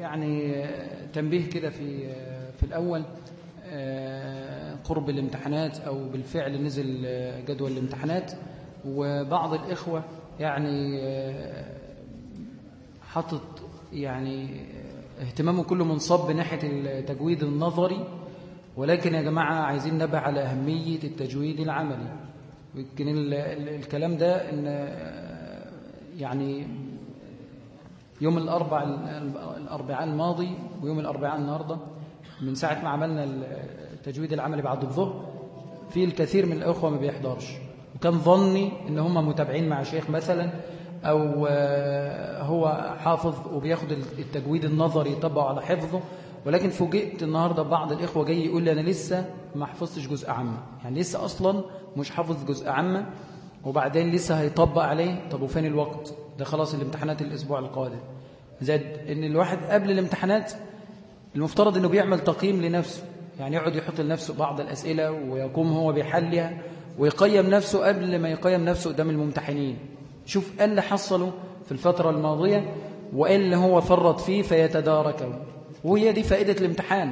يعني تنبيه كده في في الأول قرب الامتحانات أو بالفعل نزل جدول الامتحانات. وبعض الإخوة يعني حطت يعني اهتمامه كله منصب بناحية التجويد النظري. ولكن يا جماعة عايزين نبه على أهمية التجويد العملي. ويمكن الكلام ده إن يعني يوم الأربع الأربعاء الماضي ويوم الأربعاء النهاردة من ساعة ما عملنا التجويد العملي بعد الظهر في الكثير من الأخوة ما بيحضرش. وكان ظني إن هم متابعين مع شيخ مثلا أو هو حافظ وبياخد التجويد النظري يطبقه على حفظه. ولكن فوجئت النهاردة بعض الإخوة جاي يقول لي أنا لسه ما حفظتش جزء عامة. يعني لسه أصلا مش حافظ جزء عامة. وبعدين لسه هيطبق عليه. طب وفين الوقت؟ ده خلاص الامتحانات الأسبوع القادم. زاد إن الواحد قبل الامتحانات المفترض أنه بيعمل تقييم لنفسه. يعني يقعد يحط لنفسه بعض الأسئلة ويقوم هو بحلها ويقيم نفسه قبل ما يقيم نفسه قدام الممتحنين. شوف إيه اللي حصله في الفترة الماضية وإيه اللي هو فرط فيه فيتداركه. وهي دي فائدة الامتحان.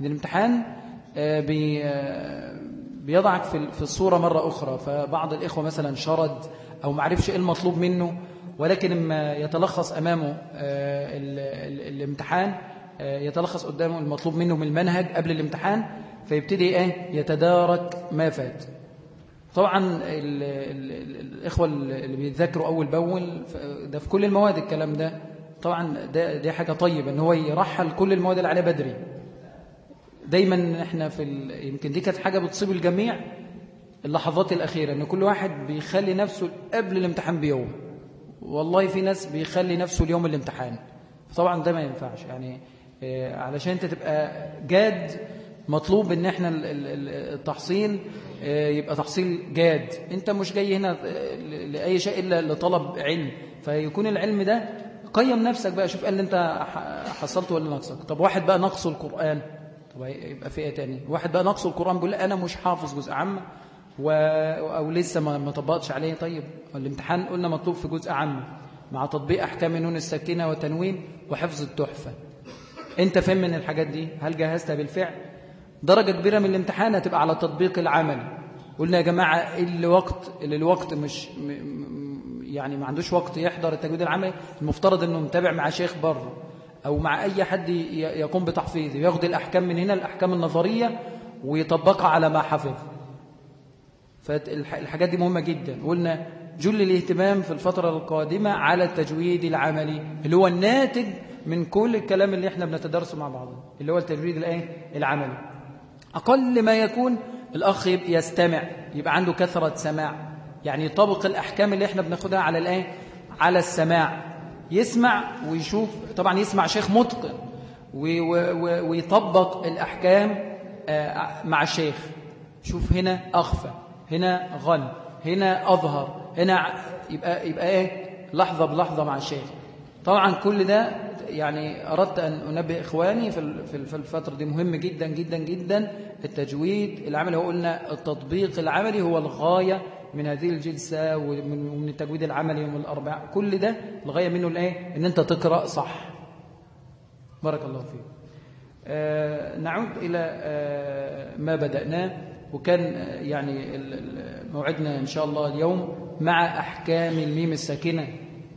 إن الامتحان بي بيضعك في الصورة مرة أخرى فبعض الإخوة مثلا شرد أو معرفش إيه المطلوب منه ولكن لما يتلخص أمامه الامتحان يتلخص قدامه المطلوب منه من المنهج قبل الامتحان فيبتدي إيه؟ يتدارك ما فات. طبعا ال ال ال الإخوة اللي بيتذكروا أول بأول ده في كل المواد الكلام ده طبعا ده دي حاجة طيبة إن هو يرحل كل المواد اللي عليه بدري. دايما إحنا في يمكن دي كانت حاجة بتصيب الجميع اللحظات الأخيرة إن كل واحد بيخلي نفسه قبل الامتحان بيوم. والله في ناس بيخلي نفسه اليوم الامتحان. طبعا ده ما ينفعش. يعني علشان أنت تبقى جاد مطلوب إن إحنا التحصيل يبقى تحصيل جاد. أنت مش جاي هنا لأي شيء إلا لطلب علم. فيكون العلم ده قيم نفسك بقى. شوف قال أنت حصلته ولا نقصك طب واحد بقى نقصه القرآن. طب يبقى في إيه تاني؟ واحد بقى نقصه القرآن بيقول أنا مش حافظ جزء عام و... أو لسه ما, طبقتش عليه. طيب الامتحان قلنا مطلوب في جزء عام مع تطبيق أحكام نون السكينه وتنوين وحفظ التحفة. أنت فين من الحاجات دي؟ هل جهزتها بالفعل؟ درجة كبيرة من الامتحان هتبقى على التطبيق العملي قلنا يا جماعة اللي وقت؟ اللي الوقت مش يعني ما عندوش وقت يحضر التجويد العملي. المفترض إنه متابع مع شيخ بره أو مع أي حد يقوم بتحفيظه ياخد الأحكام من هنا الأحكام النظرية ويطبقها على ما حفظ. فالحاجات دي مهمة جدا. قلنا جل الاهتمام في الفترة القادمة على التجويد العملي اللي هو الناتج من كل الكلام اللي إحنا بنتدرسه مع بعض اللي هو التجويد الإيه؟ العملي. أقل ما يكون الأخ يستمع يبقى عنده كثرة سماع. يعني يطبق الأحكام اللي إحنا بناخدها على الإيه؟ على السماع. يسمع ويشوف. طبعا يسمع شيخ متقن ويطبق الأحكام مع الشيخ شوف هنا أخفى هنا غن هنا أظهر هنا يبقى, يبقى إيه؟ لحظة بلحظة مع الشيخ طبعا كل ده يعني أردت أن أنبه إخواني في الفترة دي. مهم جدا جدا جدا التجويد. العملي هو قلنا التطبيق العملي هو الغاية من هذه الجلسة ومن التجويد العملي يوم الأربعاء كل ده الغاية منه الآية؟ أن أنت تقرأ صح. بارك الله فيك. آه نعود إلى آه ما بدأناه وكان يعني موعدنا إن شاء الله اليوم مع أحكام الميم الساكنة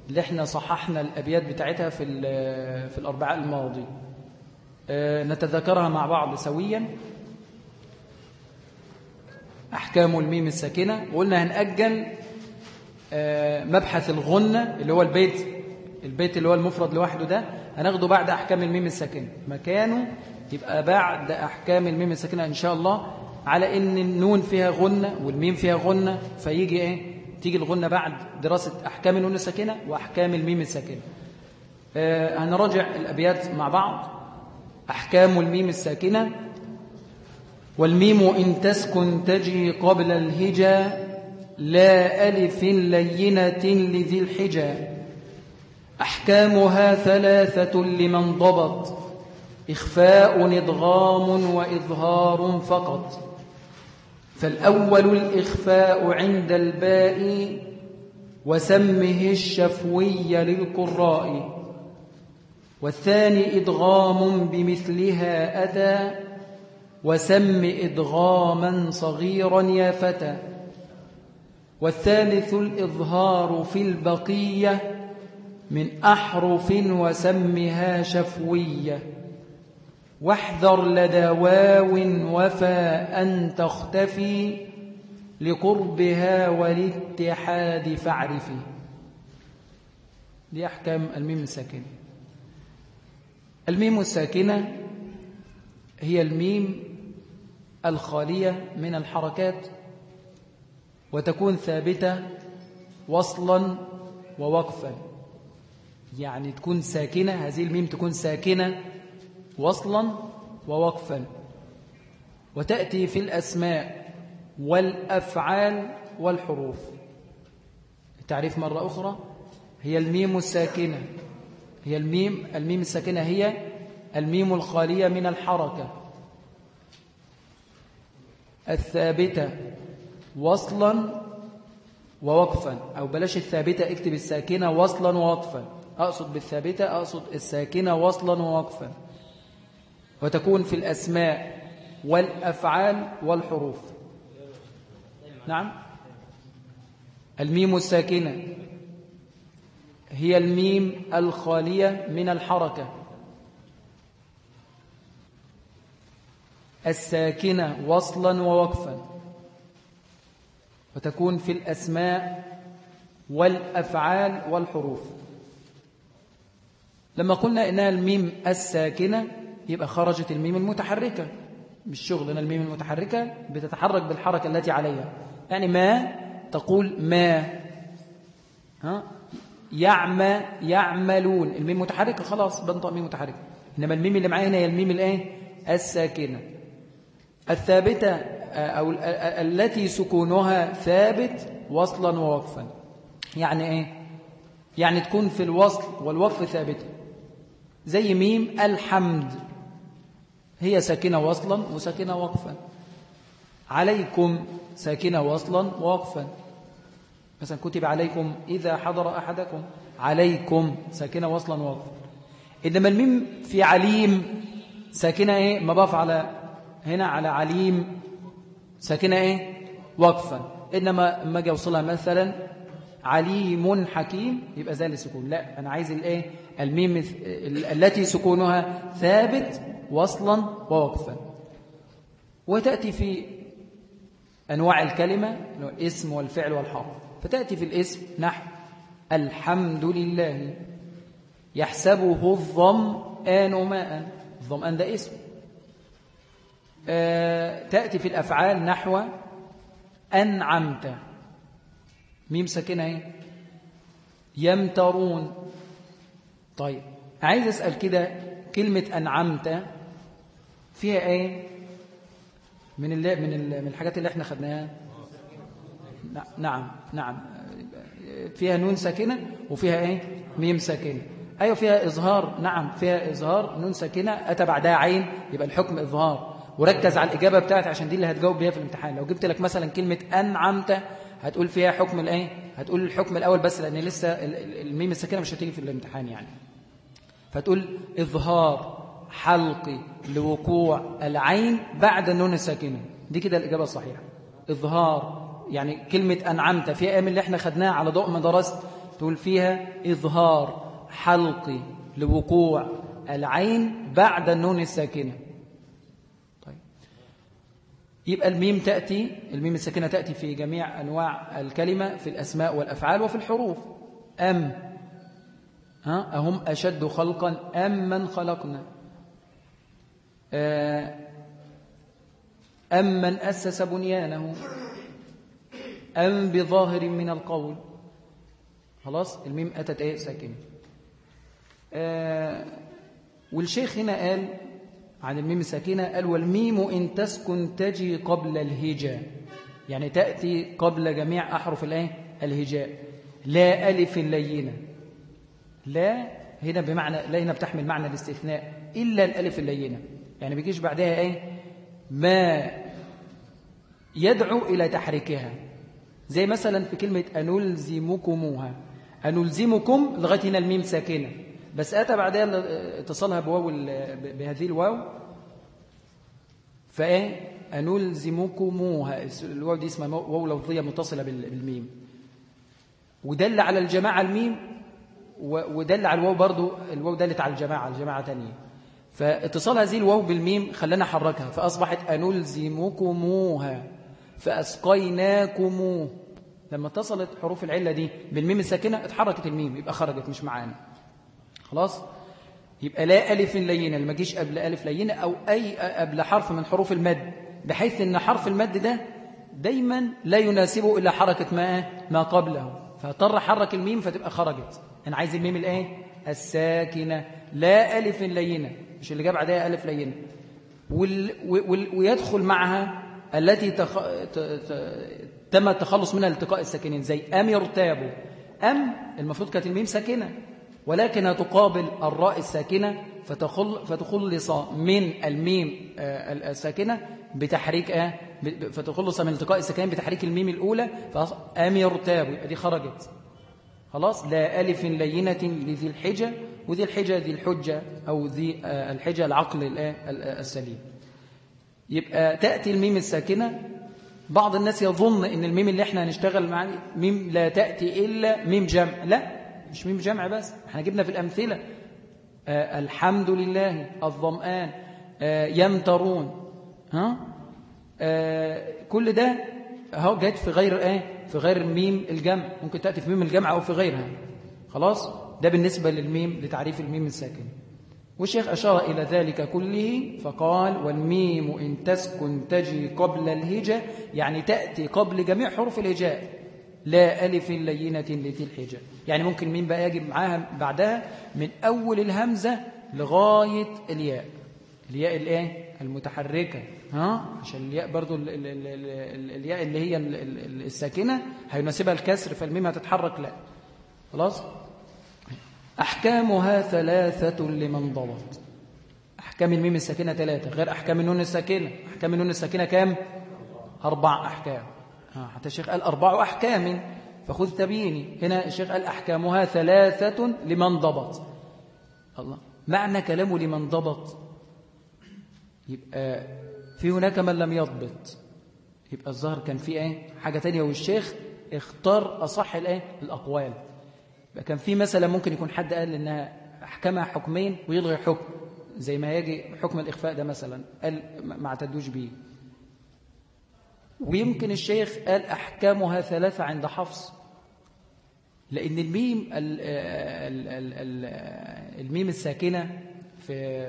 اللي إحنا صححنا الأبيات بتاعتها في في الأربعاء الماضي. أه نتذكرها مع بعض سويا. أحكام الميم الساكنة. وقلنا هنأجل أه مبحث الغنة اللي هو البيت البيت اللي هو المفرد لوحده ده. هناخده بعد أحكام الميم الساكنة. مكانه يبقى بعد أحكام الميم الساكنة إن شاء الله. على إن النون فيها غنة والميم فيها غنة فيجي إيه؟ تيجي الغنة بعد دراسة أحكام النون الساكنة وأحكام الميم الساكنة. آه هنراجع الأبيات مع بعض. أحكام الميم الساكنة والميم إن تسكن تجي قبل الهجا لا ألف لينة لذي الحجا. أحكامها ثلاثة لمن ضبط إخفاء إدغام وإظهار فقط. فالأول الإخفاء عند الباء وسمه الشفوي للقراء. والثاني إدغام بمثلها أتى وسم إدغاما صغيرا يا فتى. والثالث الإظهار في البقية من أحرف وسمها شفوية. واحذر لدى واو وفاء أن تختفي لقربها والاتحاد فاعرفي. دي أحكام الميم الساكنة. الميم الساكنة هي الميم الخالية من الحركات وتكون ثابتة وصلا ووقفا. يعني تكون ساكنة هذه الميم تكون ساكنة وصلا ووقفا. وتأتي في الأسماء والأفعال والحروف. التعريف مرة أخرى هي الميم الساكنة. هي الميم الميم الساكنة هي الميم الخالية من الحركة. الثابتة وصلا ووقفا. أو بلاش الثابتة اكتب الساكنة وصلا ووقفا. أقصد بالثابتة أقصد الساكنة وصلا ووقفا. وتكون في الأسماء والأفعال والحروف. نعم. الميم الساكنة هي الميم الخالية من الحركة. الساكنة وصلا ووقفا. وتكون في الأسماء والأفعال والحروف. لما قلنا إنها الميم الساكنة يبقى خرجت الميم المتحركة. مش شغل أنا الميم المتحركة بتتحرك بالحركة التي عليها. يعني ما تقول ما. ها؟ يعمى يعملون. الميم متحركة خلاص بنطق ميم متحركة. إنما الميم اللي معايا هنا هي الميم الإيه؟ الساكنة. الثابتة أو التي سكونها ثابت وصلا ووقفا. يعني إيه؟ يعني تكون في الوصل والوقف ثابتة. زي ميم الحمد. هي ساكنة وصلا وساكنة وقفا. عليكم ساكنة وصلا ووقفا. مثلا كتب عليكم إذا حضر أحدكم. عليكم ساكنة وصلا ووقفا. إنما الميم في عليم ساكنة إيه؟ مضاف على هنا على عليم ساكنة إيه؟ وقفا. إنما ما أجي أوصلها مثلا عليم حكيم يبقى زي السكون لا أنا عايز الإيه الميم التي سكونها ثابت وصلا ووقفا. وتأتي في أنواع الكلمة الاسم والفعل والحرف. فتأتي في الاسم نحو الحمد لله يحسبه الظمآن ماء. الظمآن ده اسم. تأتي في الأفعال نحو أنعمت. ميم ساكنة إيه يمترون. طيب عايز أسأل كده كلمة أنعمت فيها إيه؟ من اللي من من الحاجات اللي إحنا خدناها. نعم نعم. فيها نون ساكنة وفيها إيه؟ ميم ساكنة. أيوه فيها إظهار. نعم فيها إظهار نون ساكنة. اتى بعدها عين؟ يبقى الحكم إظهار. وركز على الإجابة بتاعتي عشان دي اللي هتجاوب بيها في الامتحان. لو جبت لك مثلا كلمة أنعمت هتقول فيها حكم الإيه؟ هتقول الحكم الأول بس لأن لسه الميم الساكنة مش هتيجي في الامتحان يعني. فتقول إظهار حلقي لوقوع العين بعد النون الساكنة. دي كده الإجابة الصحيحة. إظهار يعني كلمة أنعمت. في أيام اللي إحنا خدناها على ضوء ما درست تقول فيها إظهار حلقي لوقوع العين بعد النون الساكنة. طيب يبقى الميم تأتي الميم الساكنة تأتي في جميع أنواع الكلمة في الأسماء والأفعال وفي الحروف. أم. ها؟ أهم أشد خلقا. أم من خلقنا. آه، أم من أسس بنيانه. أم بظاهر من القول. خلاص؟ الميم أتت إيه؟ ساكنة. آه. والشيخ هنا قال عن الميم الساكنة قال والميم إن تسكن تجي قبل الهجاء. يعني تأتي قبل جميع أحرف الآية الهجاء. لا ألف لينة. لا هنا بمعنى لا هنا بتحمل معنى الاستثناء إلا الألف اللينة. يعني بيجيش بعدها إيه؟ ما يدعو إلى تحريكها. زي مثلا في كلمة أنلزمكموها. أنلزمكم لغاية هنا الميم ساكنة بس أتى بعدها اتصالها بواو بهذه الواو. فإيه؟ أنلزمكموها. الواو دي اسمها واو لفظية متصلة بالميم. ودل على الجماعة الميم ودل على الواو برضو الواو دلت على الجماعة الجماعة تانية. فاتصال هذه الواو بالميم خلانا حركها فأصبحت أنلزمكموها. فأسقيناكموه. لما اتصلت حروف العلة دي بالميم الساكنة اتحركت الميم يبقى خرجت مش معانا. خلاص؟ يبقى لا ألف لينة ما جيش قبل ألف لينة أو أي قبل حرف من حروف المد بحيث أن حرف المد ده دايما لا يناسبه إلا حركة ما ما قبله. فاضطر حرك الميم فتبقى خرجت. أنا عايز الميم الآية الساكنة. لا ألف لينة. مش اللي جاب بعدها ألف لينة. وال... وال... ويدخل معها التي تخ... ت... ت... تم التخلص منها التقاء الساكنين. زي أم يرتابوا أم المفروض كانت الميم ساكنة. ولكنها تقابل الراء الساكنة فتخل فتخلص من الميم آه، الساكنة بتحريك آه، فتخلص من التقاء الساكنين بتحريك الميم الأولى أم يرتابوا يبقى دي خرجت. خلاص؟ لا ألف لينة لذي الحجة وذي الحجة ذي الحجة أو ذي آه، الحجة العقل السليم. يبقى تأتي الميم الساكنة. بعض الناس يظن إن الميم اللي إحنا هنشتغل معاه ميم لا تأتي إلا ميم جمع. لا. مش ميم جمع بس إحنا جبنا في الأمثلة. آه الحمد لله الظمآن آه يمترون. ها؟ آه كل ده اهو جت في غير إيه؟ في غير ميم الجمع. ممكن تأتي في ميم الجمع أو في غيرها. خلاص؟ ده بالنسبة للميم لتعريف الميم الساكن والشيخ أشار إلى ذلك كله فقال والميم إن تسكن تجي قبل الهجة يعني تأتي قبل جميع حروف الهجاء. لا ألف لينة لذي الحجة يعني ممكن مين بقى يجب معاها بعدها؟ من أول الهمزة لغاية الياء. الياء الإيه؟ المتحركة. ها؟ عشان الياء برضو ال ال ال ال الياء اللي هي الساكنة هيناسبها الكسر فالميم هتتحرك لا. خلاص؟ أحكامها ثلاثة لمن ضبط. أحكام الميم الساكنة ثلاثة غير أحكام النون الساكنة. أحكام النون الساكنة كام؟ أربع أحكام. حتى الشيخ قال أربع أحكام فخذ تبيني هنا الشيخ قال أحكامها ثلاثة لمن ضبط. الله معنى كلامه لمن ضبط. يبقى في هناك من لم يضبط. يبقى الظاهر كان في إيه؟ حاجة تانية. والشيخ اختار أصح الإيه؟ الأقوال. يبقى كان في مثلا ممكن يكون حد قال إنها أحكامها حكمين ويلغي حكم زي ما يجي حكم الإخفاء ده مثلا قال ما اعتدوش بيه. ويمكن الشيخ قال أحكامها ثلاثة عند حفص لأن الميم الميم الساكنة في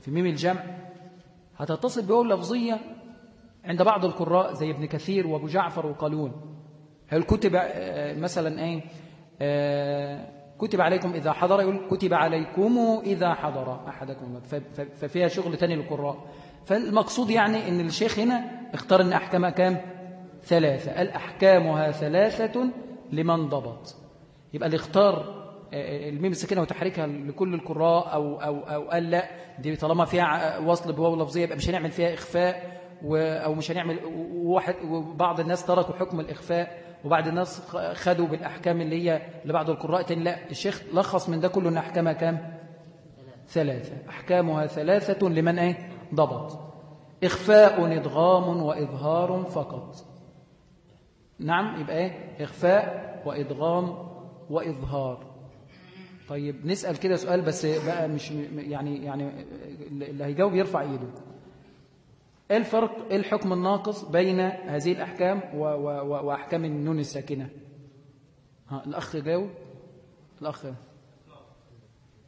في ميم الجمع هتتصل بواو لفظية عند بعض القراء زي ابن كثير وأبو جعفر وقالون. هل كتب آه، مثلا إيه آه، كتب عليكم إذا حضر؟ يقول كتب عليكم إذا حضر أحدكم. ففيها شغل تاني للقراء. فالمقصود يعني أن الشيخ هنا اختار أن أحكامها كام؟ ثلاثة. الأحكامها ثلاثة لمن ضبط. يبقى اللي اختار آه، الميم السكينة وتحريكها لكل القراء أو, أو, أو قال لا دي طالما فيها وصل بواو لفظية يبقى مش هنعمل فيها إخفاء أو مش هنعمل وواحد وبعض الناس تركوا حكم الإخفاء وبعض الناس خدوا بالأحكام اللي هي لبعض القراء. تاني لا الشيخ لخص من ده كله أن أحكامها كام؟ ثلاثة. أحكامها ثلاثة لمن إيه؟ ضبط. إخفاء إدغام وإظهار فقط. نعم يبقى إيه؟ إخفاء وإدغام وإظهار. طيب نسأل كده سؤال بس بقى مش يعني يعني اللي هيجاوب يرفع إيده. إيه الفرق إيه الحكم الناقص بين هذه الأحكام و و و وأحكام النون الساكنة؟ ها الأخ جاوب. الأخ.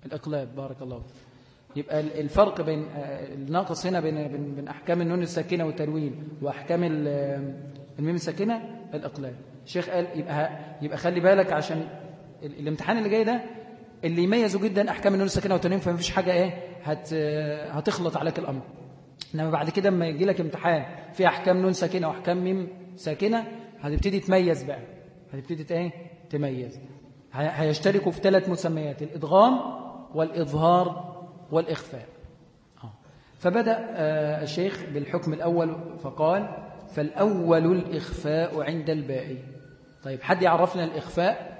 الإقلاب بارك الله يبقى الفرق بين آه، الناقص هنا بين بين, أحكام النون الساكنة والتنوين وأحكام الميم الساكنة الإقلاب الشيخ قال يبقى يبقى خلي بالك عشان الامتحان اللي جاي ده اللي يميزوا جدا أحكام النون الساكنة والتنوين فما فيش حاجة إيه هت هتخلط عليك الأمر. إنما بعد كده لما يجي لك امتحان في أحكام نون ساكنة وأحكام ميم ساكنة هتبتدي تميز بقى. هتبتدي إيه تميز. هيشتركوا في ثلاث مسميات الإدغام والإظهار والإخفاء. فبدأ آه، الشيخ بالحكم الأول فقال فالأول الإخفاء عند الباء طيب حد يعرفنا الإخفاء؟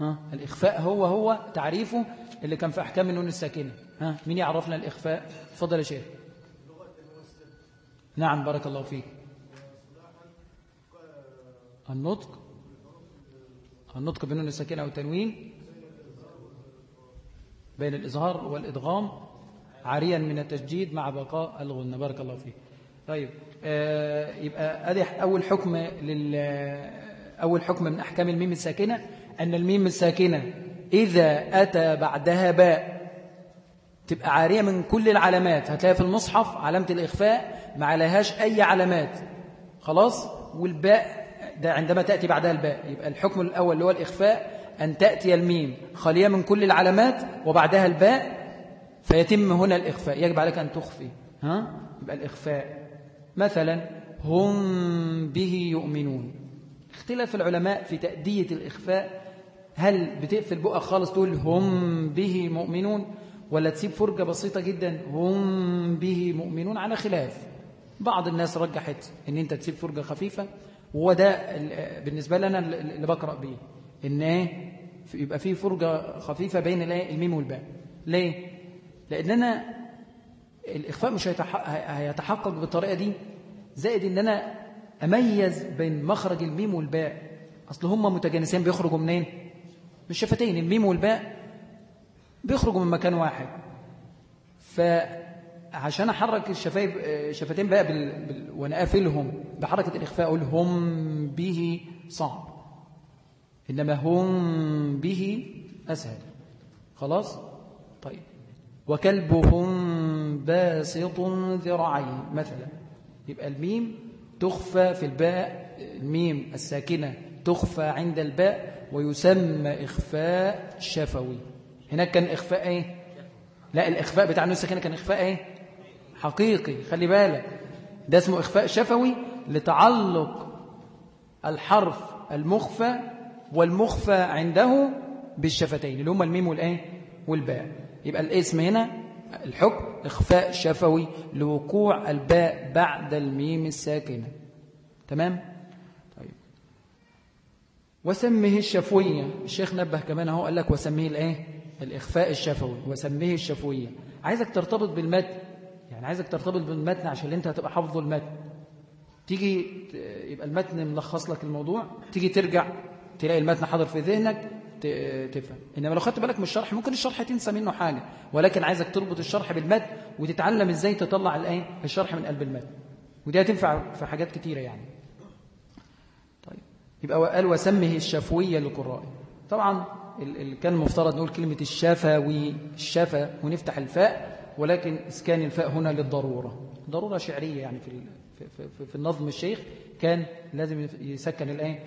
ها؟ الإخفاء هو هو تعريفه اللي كان في أحكام النون الساكنة. ها؟ مين يعرفنا الإخفاء؟ تفضل يا شيخ. نعم بارك الله فيك. النطق النطق بالنون الساكنة والتنوين. بين الإظهار والإدغام عاريا من التجديد مع بقاء الغنة. بارك الله فيك. طيب آه يبقى ادي أول حكم لل أول حكم من أحكام الميم الساكنة أن الميم الساكنة إذا أتى بعدها باء تبقى عارية من كل العلامات. هتلاقي في المصحف علامة الإخفاء ما عليهاش أي علامات. خلاص؟ والباء ده عندما تأتي بعدها الباء. يبقى الحكم الأول اللي هو الإخفاء أن تأتي الميم خالية من كل العلامات وبعدها الباء فيتم هنا الإخفاء. يجب عليك أن تخفي. ها؟ يبقى الإخفاء. مثلا هم به يؤمنون. اختلاف العلماء في تأدية الإخفاء. هل بتقفل بقى خالص تقول هم به مؤمنون؟ ولا تسيب فرجة بسيطة جدا؟ هم به مؤمنون؟ على خلاف. بعض الناس رجحت إن أنت تسيب فرجة خفيفة وده بالنسبة لنا اللي بقرأ به. إن إيه يبقى فيه فرجة خفيفة بين الميم والباء. ليه؟ لأن أنا الإخفاء مش هيتحقق بالطريقة دي زائد إن أنا أميز بين مخرج الميم والباء. أصل هم متجانسين بيخرجوا منين؟ من الشفتين الميم والباء بيخرجوا من مكان واحد. فعشان أحرك الشفايف شفتين بقى بال... بال... وأنا قافلهم بحركة الإخفاء أقول هم به صعب. إنما هم به أسهل. خلاص؟ طيب. وكلبهم باسط ذراعيه مثلا. يبقى الميم تخفى في الباء الميم الساكنة تخفى عند الباء ويسمى إخفاء شفوي. هناك كان إخفاء إيه؟ لا الإخفاء بتاع النون الساكنة كان إخفاء إيه؟ حقيقي. خلي بالك. ده اسمه إخفاء شفوي لتعلق الحرف المخفى والمخفى عنده بالشفتين اللي هما الميم والإيه والباء. يبقى الاسم هنا الحكم إخفاء شفوي لوقوع الباء بعد الميم الساكنة. تمام؟ طيب. وسمه الشفوية. الشيخ نبه كمان أهو قال لك وسميه الايه الإخفاء الشفوي وسميه الشفوية. عايزك ترتبط بالمتن يعني عايزك ترتبط بالمتن عشان أنت هتبقى حافظه المتن. تيجي يبقى المتن ملخص لك الموضوع تيجي ترجع تلاقي المتن حاضر في ذهنك تفهم. إنما لو خدت بالك من الشرح ممكن الشرح تنسى منه حاجة. ولكن عايزك تربط الشرح بالمتن وتتعلم إزاي تطلع الايه الشرح من قلب المتن. ودي هتنفع في حاجات كتيرة يعني. طيب. يبقى قال وسمه الشفوية للقراء. طبعا كان المفترض نقول كلمة الشفوي الشفا ونفتح الفاء ولكن إسكان الفاء هنا للضرورة. ضرورة شعرية يعني في في, في النظم الشيخ. كان لازم يسكن الايه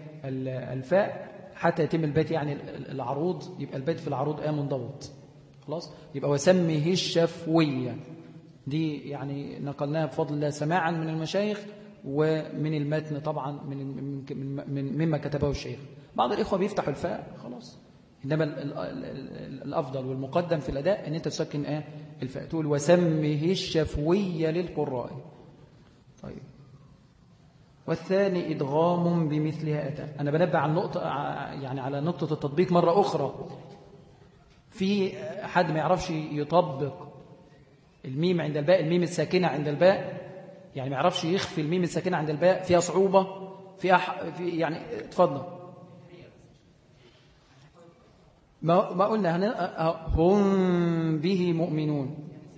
الفاء حتى يتم البيت يعني العروض يبقى البيت في العروض إيه منضبط. خلاص؟ يبقى وسمه الشفوية. دي يعني نقلناها بفضل الله سماعا من المشايخ ومن المتن طبعا من من مما كتبه الشيخ. بعض الإخوة بيفتحوا الفاء خلاص. إنما الأفضل والمقدم في الأداء أن أنت تسكن إيه الفاء. تقول وسمه الشفوية للقراء. طيب. والثاني إدغام بمثلها أتى. أنا بنبع على النقطة يعني على نقطة التطبيق مرة أخرى. في حد ما يعرفش يطبق الميم عند الباء الميم الساكنة عند الباء يعني ما يعرفش يخفي الميم الساكنة عند الباء فيها صعوبة فيها في يعني تفضل ما ما قلنا هم به مؤمنون.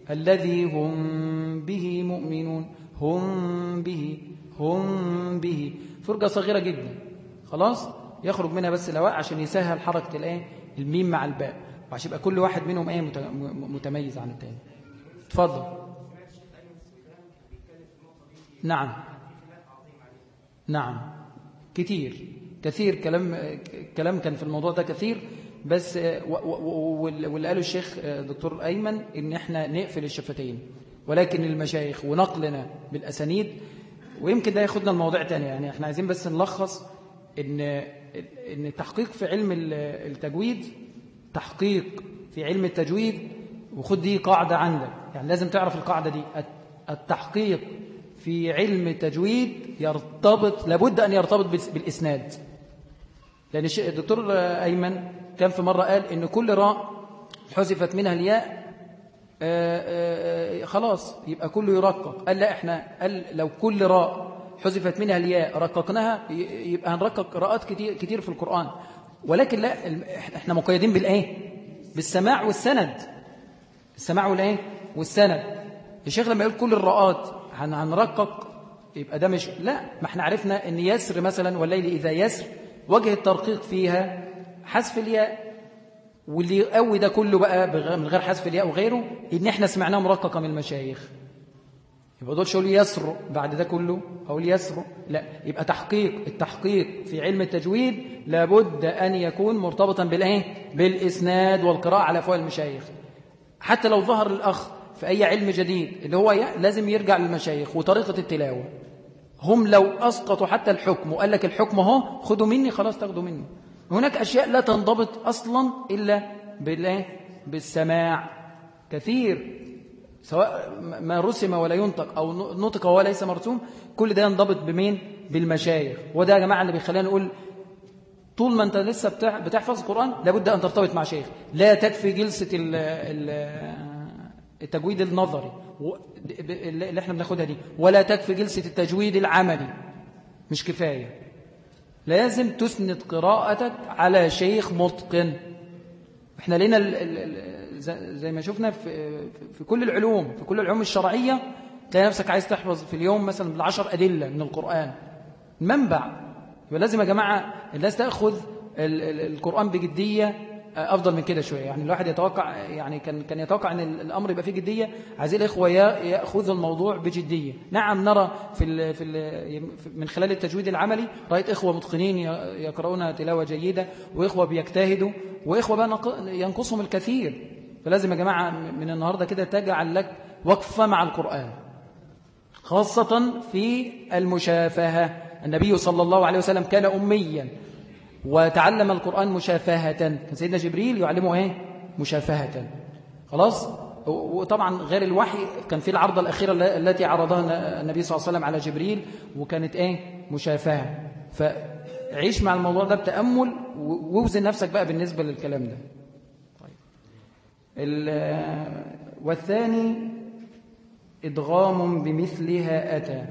الذي هم به مؤمنون. هم به هم به. فرقة صغيرة جدا. خلاص؟ يخرج منها بس الهواء عشان يسهل حركة الإيه؟ الميم مع الباء. وعشان يبقى كل واحد منهم إيه؟ متميز عن الثاني اتفضل. نعم. نعم. كتير. كثير. كلام كلام كان في الموضوع ده كثير. بس واللي قاله الشيخ دكتور أيمن إن إحنا نقفل الشفتين. ولكن المشايخ ونقلنا بالأسانيد ويمكن ده ياخدنا الموضوع تاني. يعني إحنا عايزين بس نلخص إن, إن التحقيق في علم التجويد تحقيق في علم التجويد وخد دي قاعدة عندك. يعني لازم تعرف القاعدة دي. التحقيق في علم التجويد يرتبط لابد أن يرتبط بالإسناد. لأن الدكتور أيمن كان في مرة قال إن كل راء حذفت منها الياء آآ آآ خلاص يبقى كله يرقق. قال لا إحنا قال لو كل راء حذفت منها الياء رققناها يبقى هنرقق راءات كتير, كتير في القرآن. ولكن لا إحنا مقيدين بالإيه؟ بالسماع والسند. السماع والإيه؟ والسند. الشيخ لما يقول كل الراءات هنرقق يبقى ده مش لا ما إحنا عرفنا إن يسر مثلا والليل إذا يسر وجه الترقيق فيها حذف الياء واللي يقوي ده كله بقى من غير حذف الياء وغيره إن إحنا سمعناه مرققة من المشايخ. يبقى دول شغل يسر بعد ده كله أو يسر؟ لا. يبقى تحقيق. التحقيق في علم التجويد لابد أن يكون مرتبطا بالإيه؟ بالإسناد والقراءة على أفواه المشايخ. حتى لو ظهر الأخ في أي علم جديد اللي هو لازم يرجع للمشايخ وطريقة التلاوة. هم لو أسقطوا حتى الحكم وقال لك الحكم أهو خدوا مني خلاص تاخدوا مني. هناك أشياء لا تنضبط أصلا إلا بالإيه؟ بالسماع. كثير سواء ما رسم ولا ينطق أو نطق وهو ليس مرسوم كل ده ينضبط بمين؟ بالمشايخ. وده يا جماعة اللي بيخلينا نقول طول ما أنت لسه بتحفظ القرآن لابد أن ترتبط مع شيخ. لا تكفي جلسة التجويد النظري اللي إحنا بناخدها دي. ولا تكفي جلسة التجويد العملي. مش كفاية. لازم تسند قراءتك على شيخ متقن. إحنا لنا زي ما شفنا في, في كل العلوم في كل العلوم الشرعية تلاقي نفسك عايز تحفظ في اليوم مثلا بالعشر أدلة من القرآن. منبع. يبقى لازم يا جماعة الناس تأخذ القرآن بجدية أفضل من كده شوية. يعني الواحد يتوقع يعني كان كان يتوقع أن الأمر يبقى فيه جدية. عايزين الإخوة يأخذوا الموضوع بجدية. نعم نرى في ال في ال من خلال التجويد العملي رأيت إخوة متقنين يقرؤون تلاوة جيدة وإخوة بيجتهدوا وإخوة بقى ينقصهم الكثير. فلازم يا جماعة من النهاردة كده تجعل لك وقفة مع القرآن خاصة في المشافهة. النبي صلى الله عليه وسلم كان أميا. وتعلم القرآن مشافهة. سيدنا جبريل يعلمه إيه؟ مشافهة. خلاص؟ وطبعا غير الوحي كان في العرضة الأخيرة التي عرضها النبي صلى الله عليه وسلم على جبريل وكانت إيه؟ مشافهة. فعيش مع الموضوع ده بتأمل ووزن نفسك بقى بالنسبة للكلام ده. والثاني إدغام بمثلها أتى.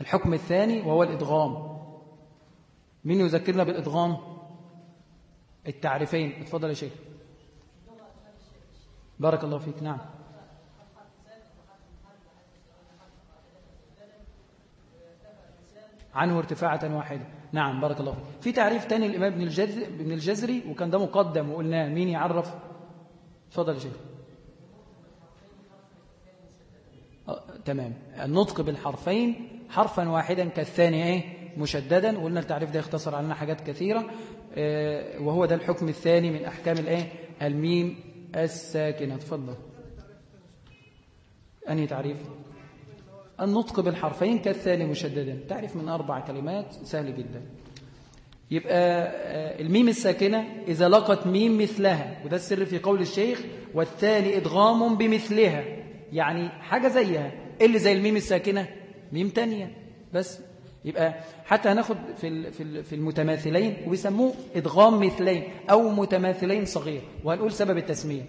الحكم الثاني وهو الإدغام. مين يذكرنا بالإدغام؟ التعريفين. اتفضل يا شيخ. بارك الله فيك. نعم. عنه ارتفاعة واحدة. نعم بارك الله فيك. في تعريف تاني الإمام ابن الجزري, ابن الجزري وكان ده مقدم وقلناه مين يعرف؟ تفضل يا شيخ. آه، تمام. النطق بالحرفين حرفا واحدا كالثاني إيه؟ مشددا وقلنا التعريف ده يختصر علينا حاجات كثيرة. آه، وهو ده الحكم الثاني من أحكام الإيه؟ الميم الساكنة. تفضل أنهي تعريف؟ النطق بالحرفين كالثاني مشددا. تعرف من أربع كلمات سهل جدا. يبقى آه، الميم الساكنة إذا لقت ميم مثلها وده السر في قول الشيخ والثاني إدغام بمثلها. يعني حاجة زيها. إيه اللي زي الميم الساكنة؟ ميم تانية. بس يبقى حتى هناخد في في المتماثلين وبيسموه إدغام مثلين أو متماثلين صغير وهنقول سبب التسمية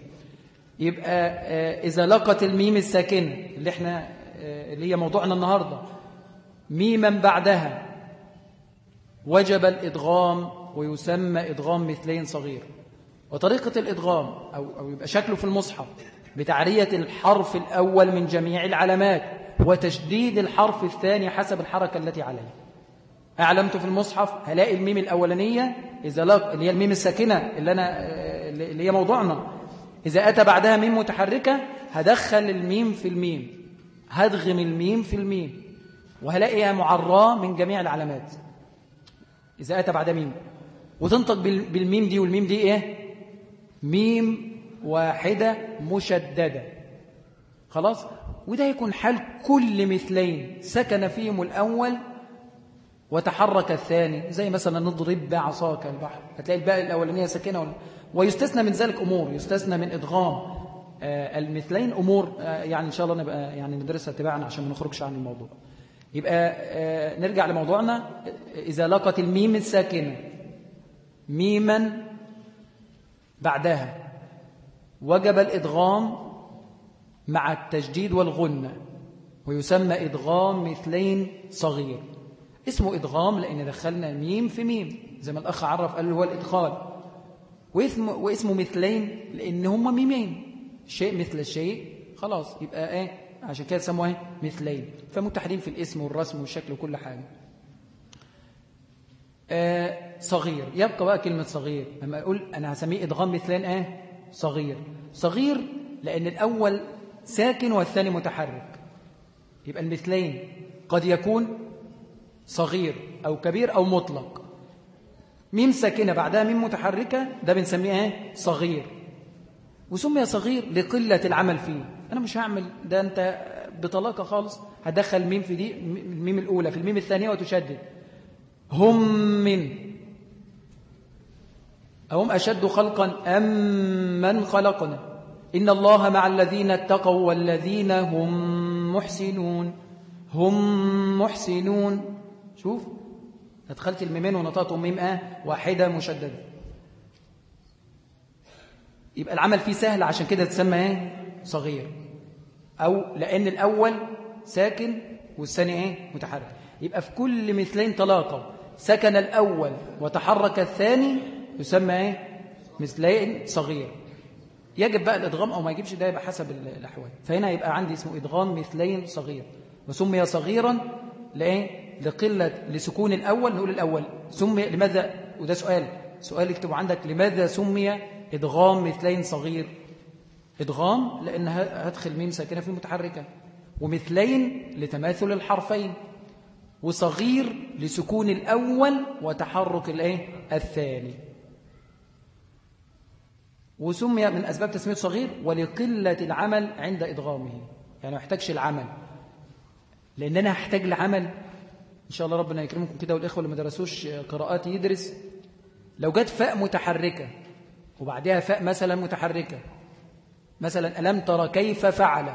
يبقى آه، إذا لقت الميم الساكنة اللي إحنا آه، اللي هي موضوعنا النهاردة ميما بعدها وجب الإدغام ويسمى إدغام مثلين صغير. وطريقة الإدغام أو, أو يبقى شكله في المصحف بتعرية الحرف الأول من جميع العلامات. وتشديد الحرف الثاني حسب الحركة التي عليه. أعلمت في المصحف هلاقي الميم الأولانية إذا لق... اللي هي الميم الساكنة اللي, أنا... اللي هي موضوعنا. إذا أتى بعدها ميم متحركة هدخل الميم في الميم هدغم الميم في الميم وهلاقيها معراة من جميع العلامات. إذا أتى بعد ميم. وتنطق بالميم دي والميم دي إيه؟ ميم واحدة مشددة. خلاص؟ وده يكون حال كل مثلين. سكن فيهم الأول وتحرك الثاني. زي مثلا نضرب بعصاك البحر. هتلاقي الباء الأولانية ساكنة ويستثنى من ذلك أمور. يستثنى من إدغام آه، المثلين. أمور آه، يعني إن شاء الله نبقى يعني ندرسها تباعا عشان ما نخرجش عن الموضوع. يبقى آه، نرجع لموضوعنا. إذا لقت الميم الساكنة ميما بعدها وجب الإدغام مع التجديد والغنة ويسمى إدغام مثلين صغير. اسمه إدغام لأن دخلنا ميم في ميم زي ما الأخ عرف قال هو الإدخال. واسمه, واسمه مثلين لأن هما ميمين. شيء مثل الشيء خلاص يبقى إيه؟ عشان كده سموه إيه؟ مثلين. فمتحدين في الاسم والرسم والشكل وكل حاجة. آه صغير. يبقى بقى كلمة صغير. لما أقول أنا هسميه إدغام مثلين إيه؟ صغير. صغير لأن الأول ساكن والثاني متحرك. يبقى المثلين قد يكون صغير أو كبير أو مطلق. ميم ساكنة بعدها ميم متحركة ده بنسميه إيه؟ صغير. وسمي صغير لقلة العمل فيه. أنا مش هعمل ده أنت بطلاقة خالص. هدخل ميم في دي الميم الأولى في الميم الثانية وتشدد. هم من. أهم أشد خلقا أم من خلقنا؟ إن الله مع الذين اتقوا والذين هم محسنون. هم محسنون. شوف أدخلت الميمين ونطقتهم ميم آه واحدة مشددة. يبقى العمل فيه سهل عشان كده تسمى إيه؟ صغير. أو لأن الأول ساكن والثاني إيه؟ متحرك. يبقى في كل مثلين طلاقه سكن الأول وتحرك الثاني يسمى إيه؟ مثلين صغير. يجب بقى الإدغام أو ما يجبش ده يبقى حسب الأحوال. فهنا يبقى عندي اسمه إدغام مثلين صغير. وسمي صغيرا لإيه؟ لقلة لسكون الأول نقول الأول. سمي لماذا؟ وده سؤال. سؤال اكتبوا عندك لماذا سمي إدغام مثلين صغير؟ إدغام لأن هدخل ميم ساكنة في المتحركة. ومثلين لتماثل الحرفين. وصغير لسكون الأول وتحرك الإيه؟ الثاني. وسمي من أسباب تسمية صغير ولقلة العمل عند إدغامه. يعني ما يحتاجش العمل. لأن أنا هحتاج لعمل. إن شاء الله ربنا يكرمكم كده والإخوة اللي ما درسوش قراءات يدرس. لو جت فاء متحركة وبعدها فاء مثلا متحركة. مثلا ألم ترى كيف فعل؟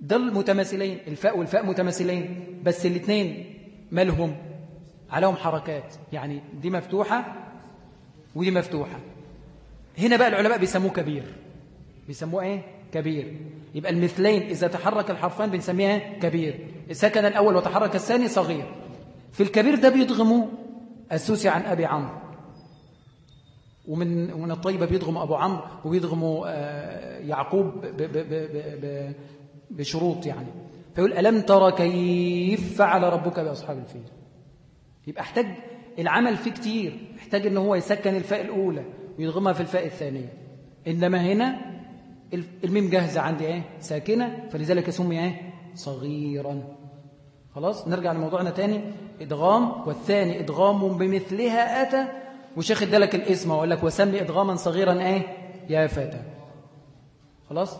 ده المتماثلين الفاء والفاء متماثلين. بس الاثنين مالهم؟ عليهم حركات. يعني دي مفتوحة ودي مفتوحة. هنا بقى العلماء بيسموه كبير. بيسموه إيه؟ كبير. يبقى المثلين إذا تحرك الحرفان بنسميها؟ كبير. سكن الأول وتحرك الثاني صغير. في الكبير ده بيضغموه السوسي عن أبي عمرو. ومن ومن الطيبة بيضغم أبو عمرو وبيضغم آه، يعقوب بشروط يعني. فيقول ألم ترى كيف فعل ربك بأصحاب الفيل؟ يبقى احتاج العمل فيه كتير. احتاج إن هو يسكن الفاء الأولى. ويضغمها في الفاء الثانية. إنما هنا الميم جاهزة عندي إيه؟ ساكنة فلذلك سمي إيه؟ صغيرا. خلاص؟ نرجع لموضوعنا تاني. إدغام والثاني إدغام بمثلها أتى. وشيخ ادالك الاسم وقال لك وسمي ادغاما صغيرا إيه؟ يا فتى خلاص؟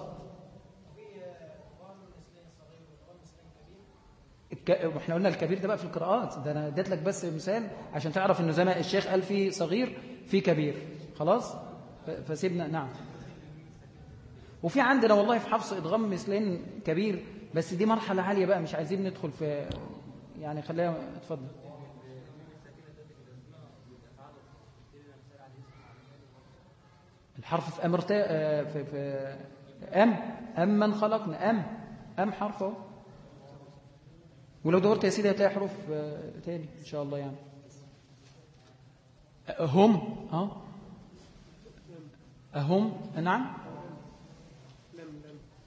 وإحنا قلنا الكبير ده بقى في القراءات ده أنا اديت لك بس مثال عشان تعرف إنه زي ما الشيخ قال في صغير في كبير. خلاص؟ فسيبنا نعم. وفي عندنا والله في حفص ادغام مثلين كبير بس دي مرحلة عالية بقى مش عايزين ندخل في يعني خليها اتفضل. الحرف في أمر آه، في, في أم أم من خلقنا أم أم حرفه ولو دورت يا سيدي هتلاقي حروف آه، تاني إن شاء الله يعني. هم ها؟ أهم؟ نعم.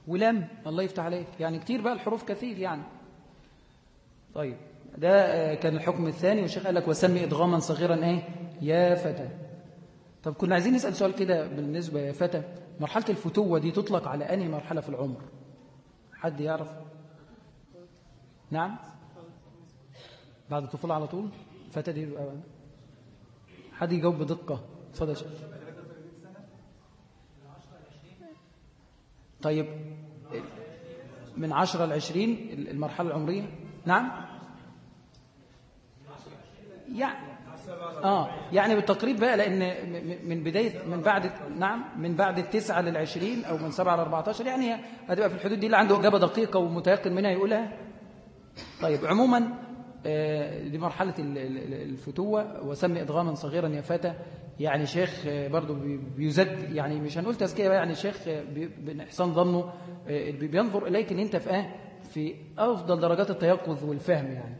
ولم. الله يفتح عليك. يعني كتير بقى الحروف كثير يعني. طيب ده آه، كان الحكم الثاني والشيخ قال لك وسمي إدغاما صغيرا إيه؟ يا فتى. طب كنا عايزين نسأل سؤال كده بالنسبة يا فتى. مرحلة الفتوة دي تطلق على أنهي مرحلة في العمر؟ حد يعرف؟ نعم. بعد الطفولة على طول؟ فتى دي حد يجاوب بدقة؟ اتفضل طيب من عشرة لعشرين المرحلة العمرية؟ نعم. يعني آه يعني بالتقريب بقى لأن من بداية من بعد نعم من بعد التسعة للعشرين أو من سبعة لأربعتاشر يعني هتبقى في الحدود دي اللي عنده إجابة دقيقة ومتيقن منها يقولها. طيب عموما آه، دي مرحلة الفتوة وسمي إدغاما صغيرا يا فتى يعني شيخ آه، برضو بيزد يعني مش هنقول تزكية يعني شيخ آه، بإحسان ظنه بينظر إليك إن أنت في آه في أفضل درجات التيقظ والفهم يعني.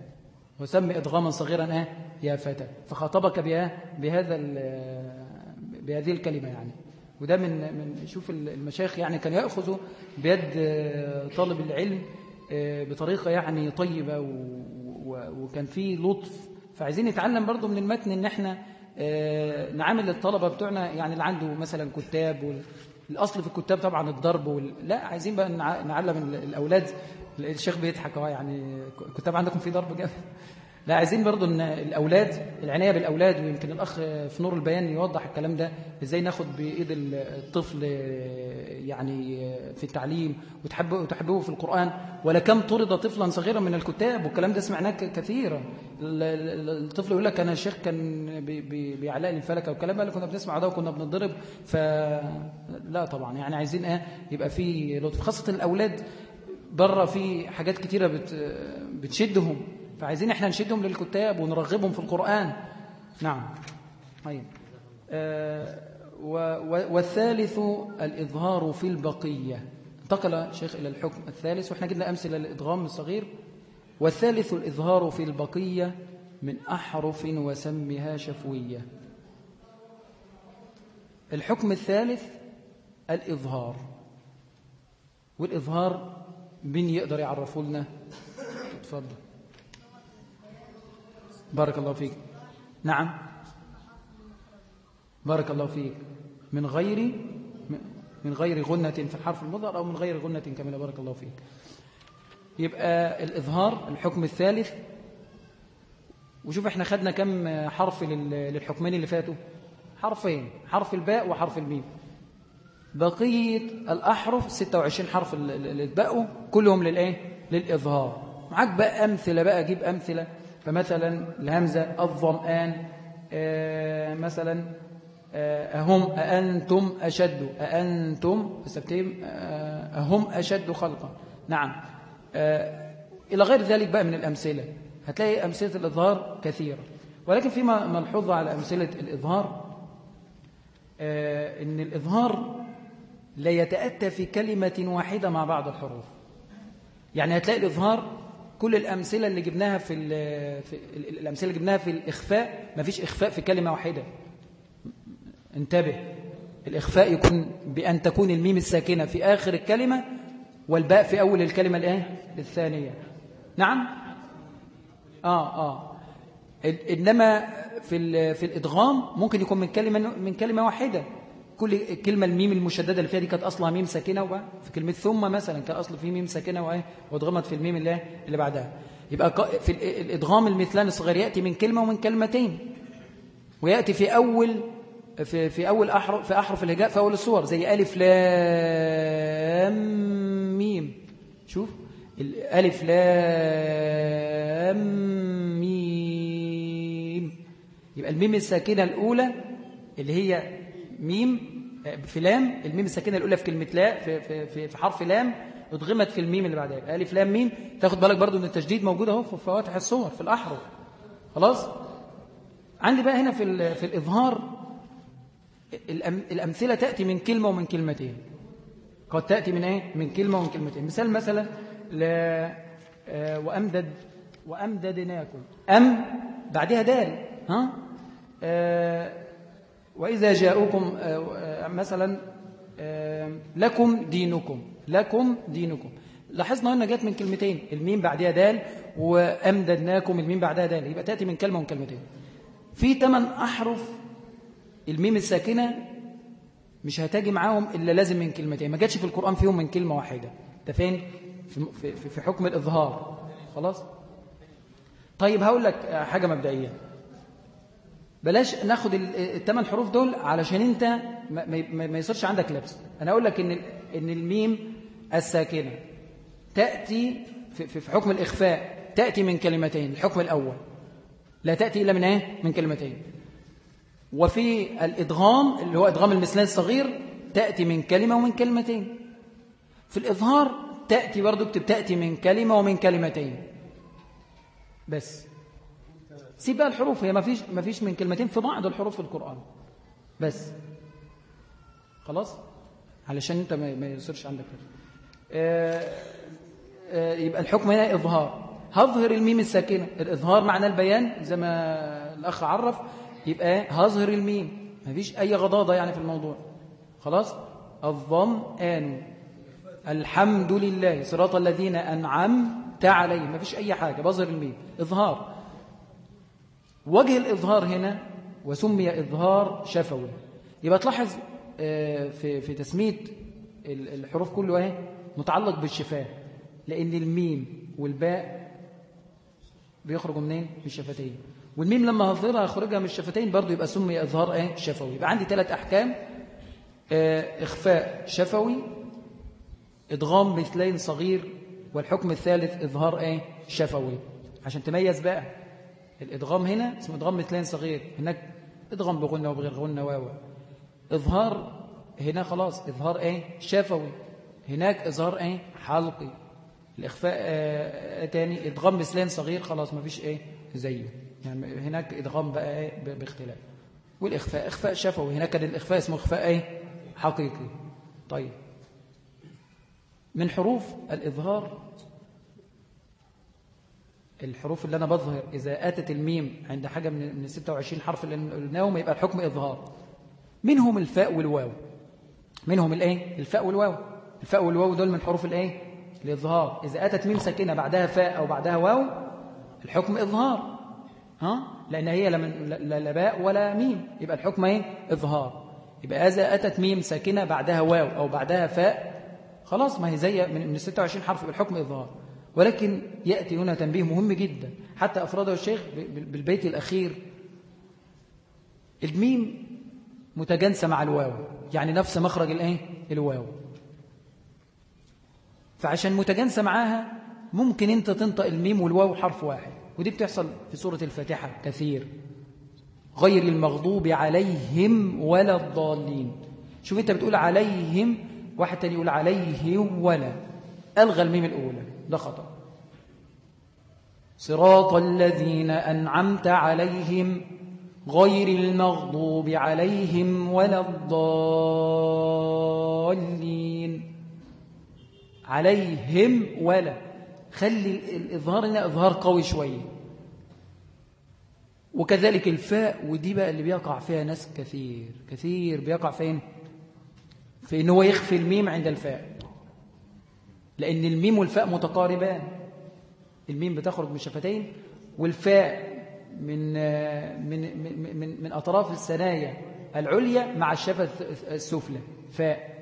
وسمي إدغاما صغيرا آه يا فتى. فخاطبك بها بهذا بهذه الكلمة يعني. وده من من شوف المشايخ يعني كان يأخذ بيد طالب العلم بطريقة يعني طيبة وكان في لطف. فعايزين نتعلم برضو من المتن إن إحنا آه، نعامل الطلبة بتوعنا يعني اللي عنده مثلا كتاب الأصل في الكتاب طبعا الضرب وال... لا عايزين بقى نعلم الأولاد الشيخ بيضحك يعني الكتاب عندكم في ضرب جامد. لا عايزين برضو إن الأولاد العناية بالأولاد ويمكن الأخ في نور البيان يوضح الكلام ده إزاي ناخد بإيد الطفل يعني في التعليم وتحببه في القرآن. ولكم طرد طفلا صغيرا من الكتاب والكلام ده سمعناه كثيرا. الطفل يقول لك أنا الشيخ كان بيعلق لي الفلكة والكلام ده كنا بنسمع ده وكنا بنضرب. فلا طبعا يعني عايزين إيه يبقى في لطف. خاصة الأولاد بره في حاجات كتيرة بت بتشدهم. فعايزين إحنا نشدهم للكتاب ونرغبهم في القرآن. نعم. طيب. آه والثالث الإظهار في البقية. انتقل شيخ إلى الحكم. الثالث وإحنا جبنا أمثلة للإدغام الصغير. والثالث الإظهار في البقية من أحرف وسمها شفوية. الحكم الثالث الإظهار. والإظهار من يقدر يعرفه لنا؟ تفضل. بارك الله فيك. نعم. بارك الله فيك. من غير من غير غنة في الحرف المضر أو من غير غنة كاملة بارك الله فيك. يبقى الإظهار الحكم الثالث. وشوف إحنا خدنا كم حرف للحكمين اللي فاتوا. حرفين حرف الباء وحرف الميم. بقية الأحرف 26 حرف اللي اتبقوا كلهم للإيه؟ للإظهار. معاك بقى أمثلة بقى أجيب أمثلة. فمثلا الهمزة الظمآن آه مثلا آه أهم أأنتم أشد أأنتم آه أهم أشد خلقا. نعم. إلى غير ذلك بقى من الأمثلة. هتلاقي أمثلة الإظهار كثيرة. ولكن فيما ملحوظة على أمثلة الإظهار إن الإظهار لا يتأتى في كلمة واحدة مع بعض الحروف. يعني هتلاقي الإظهار كل الأمثلة اللي جبناها في, في الأمثلة اللي جبناها في الإخفاء ما فيش إخفاء في كلمة واحدة. انتبه الإخفاء يكون بأن تكون الميم الساكنة في آخر الكلمة والباء في أول الكلمة الإيه؟ الثانية. نعم؟ آه آه. إنما في في الإدغام ممكن يكون من كلمة من كلمة واحدة. كل كلمة الميم المشددة اللي فيها دي كانت أصلها ميم ساكنة في كلمة ثم مثلا كان أصل فيه ميم ساكنة وإيه واتغمت في الميم اللي, اللي بعدها. يبقى في الإدغام المثلان الصغير يأتي من كلمة ومن كلمتين. ويأتي في أول في في أول أحرف في أحرف الهجاء في أول السور زي ألف لام ميم. شوف. الألف لام ميم. يبقى الميم الساكنة الأولى اللي هي ميم في لام الميم الساكنة الأولى في كلمة لا في في في, حرف لام ادغمت في الميم اللي بعدها. ألف لام ميم. تاخد بالك برضو إن التشديد موجود أهو في فواتح السور في الأحرف. خلاص؟ عندي بقى هنا في في الإظهار الأمثلة تأتي من كلمة ومن كلمتين. قد تأتي من إيه؟ من كلمة ومن كلمتين. مثال مثلا لا آه، وأمدد وأمددناكم. أم بعدها دال. ها؟ آه وإذا جاءوكم آه، مثلا آه، لكم دينكم لكم دينكم. لاحظنا أنها جت من كلمتين الميم بعدها دال وأمددناكم الميم بعدها دال. يبقى تأتي من كلمة ومن كلمتين في ثمان أحرف الميم الساكنة مش هتاجي معاهم إلا لازم من كلمتين. ما جاتش في القرآن فيهم من كلمة واحدة. ده فين؟ في, في, في حكم الإظهار. خلاص؟ طيب هقول لك حاجة مبدئية. بلاش ناخد الثمان حروف دول علشان انت ما, يصيرش عندك لبس. أنا أقول لك ان ان الميم الساكنة تأتي في, حكم الإخفاء تأتي من كلمتين الحكم الأول. لا تأتي إلا من إيه؟ من كلمتين. وفي الإدغام اللي هو إدغام المثلين الصغير تأتي من كلمة ومن كلمتين. في الإظهار تأتي برضو تأتي من كلمة ومن كلمتين. بس. سيب بقى الحروف هي ما فيش ما فيش من كلمتين في بعض الحروف في القرآن. بس. خلاص؟ علشان انت ما يصيرش عندك آه آه يبقى الحكم هنا إظهار. هظهر الميم الساكنة. الإظهار معنى البيان زي ما الأخ عرف. يبقى هظهر الميم. ما فيش أي غضاضة يعني في الموضوع. خلاص؟ الضم آن الحمد لله. صراط الذين أنعمت عليهم. ما فيش أي حاجة. بظهر الميم. إظهار. وجه الإظهار هنا وسمي إظهار شفوي يبقى تلاحظ آه، في في تسمية الحروف كله اهي متعلق بالشفاه لأن الميم والباء بيخرجوا منين؟ من الشفتين والميم لما هظهرها اخرجها من الشفتين برضه يبقى سمي إظهار إيه؟ شفوي يبقى عندي ثلاث أحكام آه، إخفاء شفوي إدغام مثلين صغير والحكم الثالث إظهار إيه؟ شفوي عشان تميز بقى الإدغام هنا اسمه إدغام مثلين صغير. هناك إدغام بغنة وبغير غنة واو. إظهار هنا خلاص. إظهار إيه؟ شفوي. هناك إظهار إيه؟ حلقي. الإخفاء آه تاني إدغام مثلين صغير خلاص. ما فيش إيه؟ زيه. يعني هناك إدغام بقى إيه؟ باختلاف. والإخفاء إخفاء شفوي. هناك الإخفاء اسمه إخفاء إيه؟ حقيقي. طيب. من حروف الإظهار الحروف اللي أنا بظهر إذا أتت الميم عند حاجة من 26 حرف اللي قلناهم يبقى الحكم إظهار. منهم الفاء والواو. منهم الإيه؟ الفاء والواو. الفاء والواو دول من حروف الإيه؟ الإظهار. إذا أتت ميم ساكنة بعدها فاء أو بعدها واو الحكم إظهار. ها؟ لأن هي لا, لا باء ولا ميم. يبقى الحكم إيه؟ إظهار. يبقى إذا أتت ميم ساكنة بعدها واو أو بعدها فاء خلاص ما هي زي من 26 حرف الحكم إظهار. ولكن يأتي هنا تنبيه مهم جدا. حتى أفراده الشيخ بالبيت الأخير. الميم متجانسة مع الواو. يعني نفس مخرج الإيه؟ الواو. فعشان متجانسة معاها ممكن أنت تنطق الميم والواو حرف واحد. ودي بتحصل في سورة الفاتحة كثير. غير المغضوب عليهم ولا الضالين. شوف أنت بتقول عليهم واحد تاني يقول عليهم ولا. ألغى الميم الأولى. ده خطأ صراط الذين أنعمت عليهم غير المغضوب عليهم ولا الضالين. عليهم ولا. خلي الإظهار هنا إظهار قوي شوية وكذلك الفاء ودي بقى اللي بيقع فيها ناس كثير. كثير بيقع فين؟ في إن هو يخفي الميم عند الفاء. لأن الميم والفاء متقاربان. الميم بتخرج من الشفتين والفاء من من من من, أطراف الثنايا العليا مع الشفة السفلى فاء.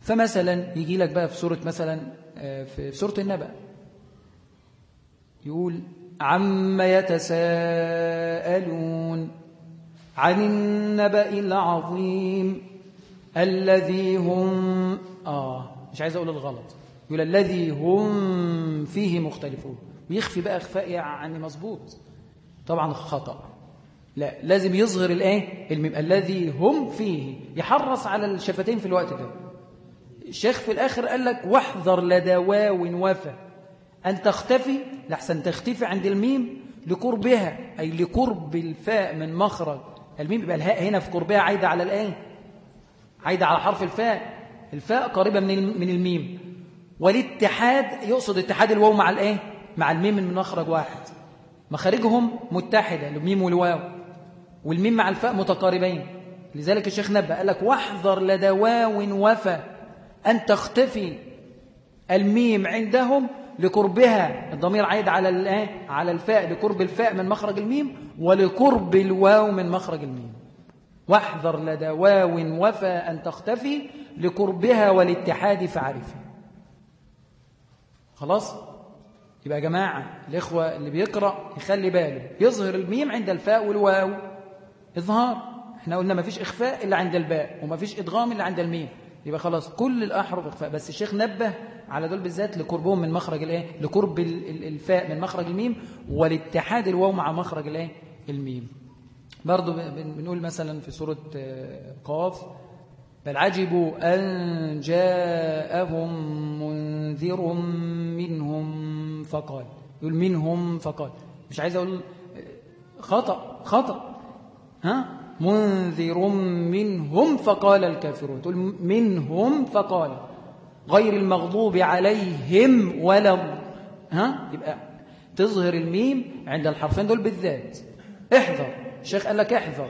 فمثلا يجي لك بقى في سورة مثلا في سورة النبأ. يقول عم يتساءلون عن النبأ العظيم الذي هم آه مش عايز أقول الغلط. يقول الذي هم فيه مختلفون. ويخفي بقى إخفاء يعني مظبوط. طبعا خطأ. لا لازم يظهر الإيه؟ الميم الذي هم فيه. يحرص على الشفتين في الوقت ده. الشيخ في الآخر قال لك واحذر لدى واو وفى أن تختفي لحسن تختفي عند الميم لقربها. أي لقرب الفاء من مخرج. الميم يبقى الهاء هنا في قربها عايدة على الإيه؟ عايدة على حرف الفاء. الفاء قريبة من من الميم. والاتحاد يقصد اتحاد الواو مع الايه؟ مع الميم من مخرج واحد. مخارجهم متحدة الميم والواو. والميم مع الفاء متقاربين. لذلك الشيخ نبه قال لك واحذر لدى واو وفى أن تختفي الميم عندهم لقربها. الضمير عايد على الايه؟ على الفاء لقرب الفاء من مخرج الميم ولقرب الواو من مخرج الميم. واحذر لدى واو وفى أن تختفي لقربها والاتحاد فعرفه. خلاص؟ يبقى يا جماعة الإخوة اللي بيقرأ يخلي باله. يظهر الميم عند الفاء والواو. إظهار. إحنا قلنا ما فيش إخفاء إلا عند الباء وما فيش إدغام إلا عند الميم. يبقى خلاص كل الأحرف إخفاء. بس الشيخ نبه على دول بالذات لقربهم من مخرج الإيه؟ لقرب الفاء من مخرج الميم والاتحاد الواو مع مخرج الإيه؟ الميم. برضو بنقول مثلا في سورة قاف بل عجبوا أن جاءهم منذر منهم فقال يقول منهم فقال. مش عايز أقول خطأ خطأ. ها؟ منذر منهم فقال الكافرون. تقول منهم فقال. غير المغضوب عليهم ولا ها؟ يبقى تظهر الميم عند الحرفين دول بالذات. احذر. الشيخ قال لك احذر.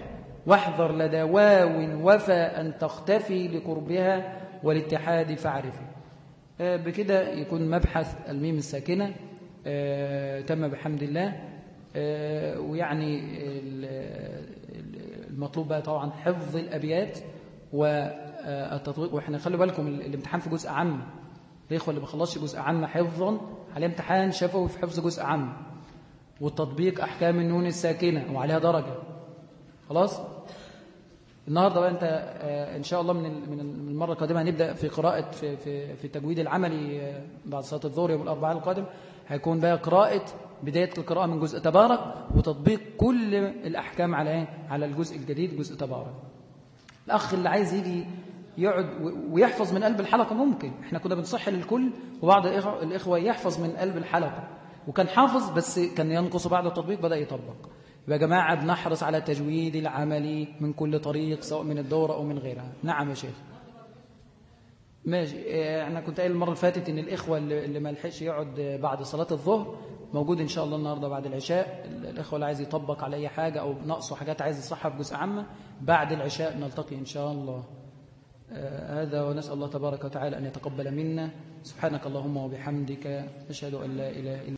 واحذر لدى واو وفى أن تختفي لقربها والاتحاد فاعرفه آه، بكده يكون مبحث الميم الساكنة. آه، تم بحمد الله. آه، ويعني المطلوب بقى طبعا حفظ الأبيات والتطبيق وإحنا خلوا بالكم الامتحان في جزء عام. الإخوة اللي ما خلصش جزء عام حفظا. عليه امتحان شفوي في حفظ جزء عام. والتطبيق أحكام النون الساكنة. وعليها درجة. خلاص؟ النهاردة بقى أنت آه، إن شاء الله من من المرة القادمة هنبدأ في قراءة في في في التجويد العملي آه، بعد صلاة الظهر يوم الأربعاء القادم. هيكون بقى قراءة بداية القراءة من جزء تبارك وتطبيق كل الأحكام على إيه؟ على الجزء الجديد جزء تبارك. الأخ اللي عايز يجي يقعد ويحفظ من قلب الحلقة ممكن. إحنا كنا بنصح للكل وبعض الإخوة يحفظ من قلب الحلقة. وكان حافظ بس كان ينقص بعد التطبيق بدأ يطبق. يبقى يا جماعة بنحرص على تجويد العملي من كل طريق سواء من الدورة أو من غيرها. نعم يا شيخ. ماشي. إحنا كنت قايل المرة اللي فاتت إن الإخوة اللي ما لحقش يقعد بعد صلاة الظهر موجود إن شاء الله النهاردة بعد العشاء. الإخوة اللي عايز يطبق على أي حاجة أو نقصه حاجات عايز يصحها في جزء عامة بعد العشاء نلتقي إن شاء الله. آه هذا ونسأل الله تبارك وتعالى أن يتقبل منا. سبحانك اللهم وبحمدك نشهد أن لا إله إلا